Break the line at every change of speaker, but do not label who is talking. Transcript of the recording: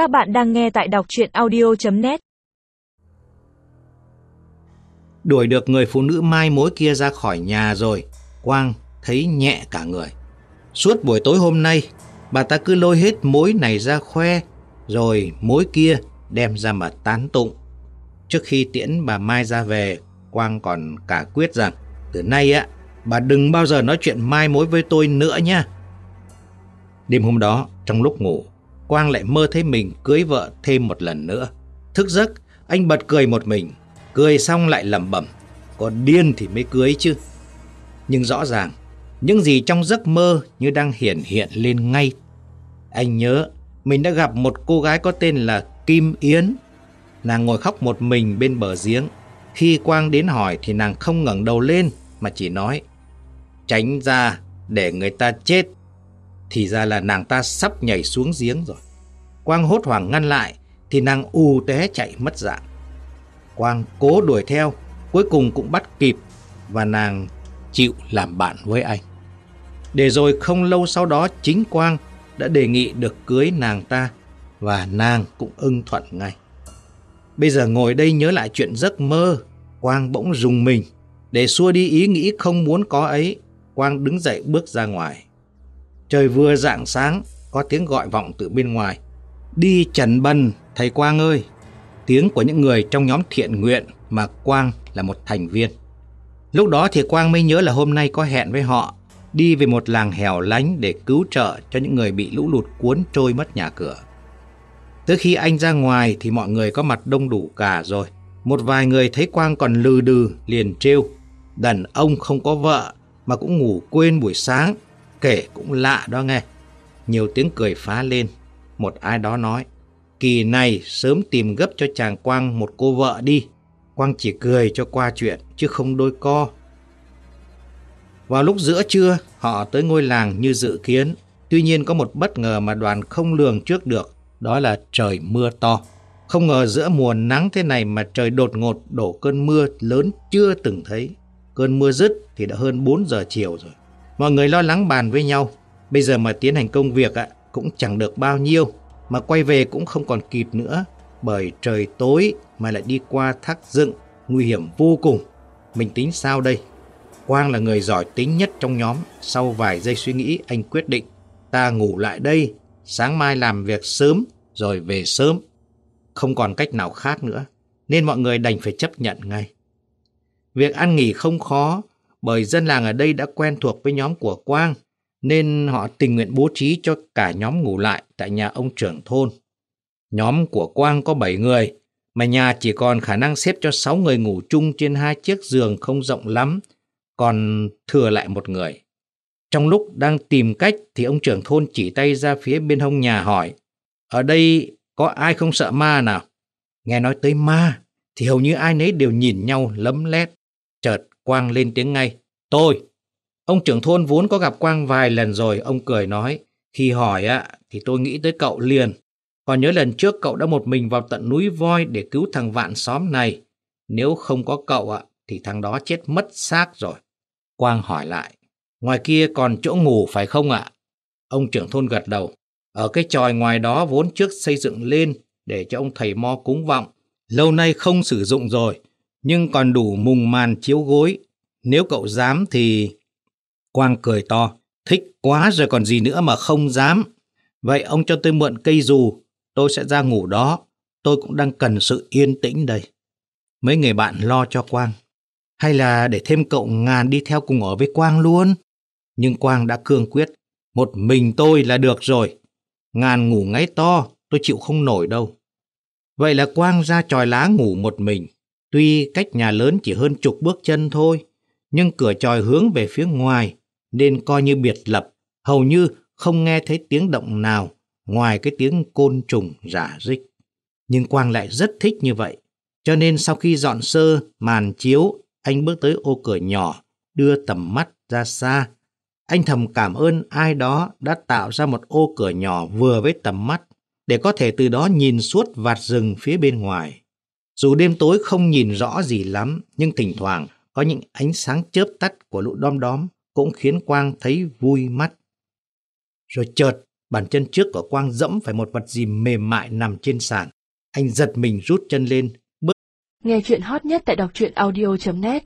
Các bạn đang nghe tại đọc chuyện audio.net
Đuổi được người phụ nữ mai mối kia ra khỏi nhà rồi, Quang thấy nhẹ cả người. Suốt buổi tối hôm nay, bà ta cứ lôi hết mối này ra khoe, rồi mối kia đem ra mà tán tụng. Trước khi tiễn bà Mai ra về, Quang còn cả quyết rằng, từ nay á, bà đừng bao giờ nói chuyện mai mối với tôi nữa nha. Đêm hôm đó, trong lúc ngủ, Quang lại mơ thấy mình cưới vợ thêm một lần nữa. Thức giấc, anh bật cười một mình, cười xong lại lẩm bẩm, có điên thì mới cưới chứ. Nhưng rõ ràng, những gì trong giấc mơ như đang hiển hiện lên ngay. Anh nhớ mình đã gặp một cô gái có tên là Kim Yến. Nàng ngồi khóc một mình bên bờ giếng. Khi Quang đến hỏi thì nàng không ngẩng đầu lên mà chỉ nói Tránh ra để người ta chết thì ra là nàng ta sắp nhảy xuống giếng rồi. Quang hốt hoảng ngăn lại thì nàng u té chạy mất dạng. Quang cố đuổi theo, cuối cùng cũng bắt kịp và nàng chịu làm bạn với anh. Để rồi không lâu sau đó chính Quang đã đề nghị được cưới nàng ta và nàng cũng ưng thuận ngay. Bây giờ ngồi đây nhớ lại chuyện giấc mơ, Quang bỗng rùng mình. Để xua đi ý nghĩ không muốn có ấy, Quang đứng dậy bước ra ngoài. Trời vừa rạng sáng, có tiếng gọi vọng từ bên ngoài. Đi trần bần, thầy Quang ơi! Tiếng của những người trong nhóm thiện nguyện mà Quang là một thành viên. Lúc đó thì Quang mới nhớ là hôm nay có hẹn với họ đi về một làng hẻo lánh để cứu trợ cho những người bị lũ lụt cuốn trôi mất nhà cửa. Tới khi anh ra ngoài thì mọi người có mặt đông đủ cả rồi. Một vài người thấy Quang còn lừ đừ liền trêu. Đàn ông không có vợ mà cũng ngủ quên buổi sáng Kể cũng lạ đó nghe. Nhiều tiếng cười phá lên. Một ai đó nói, kỳ này sớm tìm gấp cho chàng Quang một cô vợ đi. Quang chỉ cười cho qua chuyện, chứ không đôi co. Vào lúc giữa trưa, họ tới ngôi làng như dự kiến. Tuy nhiên có một bất ngờ mà đoàn không lường trước được, đó là trời mưa to. Không ngờ giữa mùa nắng thế này mà trời đột ngột đổ cơn mưa lớn chưa từng thấy. Cơn mưa dứt thì đã hơn 4 giờ chiều rồi. Mọi người lo lắng bàn với nhau. Bây giờ mà tiến hành công việc ạ, cũng chẳng được bao nhiêu. Mà quay về cũng không còn kịp nữa. Bởi trời tối mà lại đi qua thác dựng, nguy hiểm vô cùng. Mình tính sao đây? Quang là người giỏi tính nhất trong nhóm. Sau vài giây suy nghĩ, anh quyết định. Ta ngủ lại đây, sáng mai làm việc sớm, rồi về sớm. Không còn cách nào khác nữa, nên mọi người đành phải chấp nhận ngay. Việc ăn nghỉ không khó, bởi dân làng ở đây đã quen thuộc với nhóm của Quang, nên họ tình nguyện bố trí cho cả nhóm ngủ lại tại nhà ông trưởng thôn. Nhóm của Quang có 7 người, mà nhà chỉ còn khả năng xếp cho 6 người ngủ chung trên hai chiếc giường không rộng lắm, còn thừa lại một người. Trong lúc đang tìm cách thì ông trưởng thôn chỉ tay ra phía bên hông nhà hỏi, ở đây có ai không sợ ma nào? Nghe nói tới ma thì hầu như ai nấy đều nhìn nhau lấm lét. Quang lên tiếng ngay. Tôi. Ông trưởng thôn vốn có gặp Quang vài lần rồi, ông cười nói. Khi hỏi ạ, thì tôi nghĩ tới cậu liền. Còn nhớ lần trước cậu đã một mình vào tận núi voi để cứu thằng vạn xóm này. Nếu không có cậu ạ, thì thằng đó chết mất xác rồi. Quang hỏi lại. Ngoài kia còn chỗ ngủ phải không ạ? Ông trưởng thôn gật đầu. Ở cái tròi ngoài đó vốn trước xây dựng lên để cho ông thầy mo cúng vọng. Lâu nay không sử dụng rồi, nhưng còn đủ mùng màn chiếu gối. Nếu cậu dám thì... Quang cười to, thích quá rồi còn gì nữa mà không dám. Vậy ông cho tôi mượn cây dù, tôi sẽ ra ngủ đó. Tôi cũng đang cần sự yên tĩnh đây. Mấy người bạn lo cho Quang. Hay là để thêm cậu ngàn đi theo cùng ở với Quang luôn? Nhưng Quang đã cương quyết. Một mình tôi là được rồi. Ngàn ngủ ngáy to, tôi chịu không nổi đâu. Vậy là Quang ra tròi lá ngủ một mình. Tuy cách nhà lớn chỉ hơn chục bước chân thôi, nhưng cửa tròi hướng về phía ngoài nên coi như biệt lập, hầu như không nghe thấy tiếng động nào ngoài cái tiếng côn trùng rả rích. Nhưng Quang lại rất thích như vậy, cho nên sau khi dọn sơ màn chiếu, anh bước tới ô cửa nhỏ, đưa tầm mắt ra xa. Anh thầm cảm ơn ai đó đã tạo ra một ô cửa nhỏ vừa với tầm mắt, để có thể từ đó nhìn suốt vạt rừng phía bên ngoài. Dù đêm tối không nhìn rõ gì lắm, nhưng thỉnh thoảng có những ánh sáng chớp tắt của lũ đom đóm cũng khiến Quang thấy vui mắt. Rồi chợt Bàn chân trước của Quang dẫm phải một vật gì mềm mại nằm trên sàn. Anh giật mình rút chân lên, bước.
Nghe chuyện hot nhất tại đọc truyện audio.net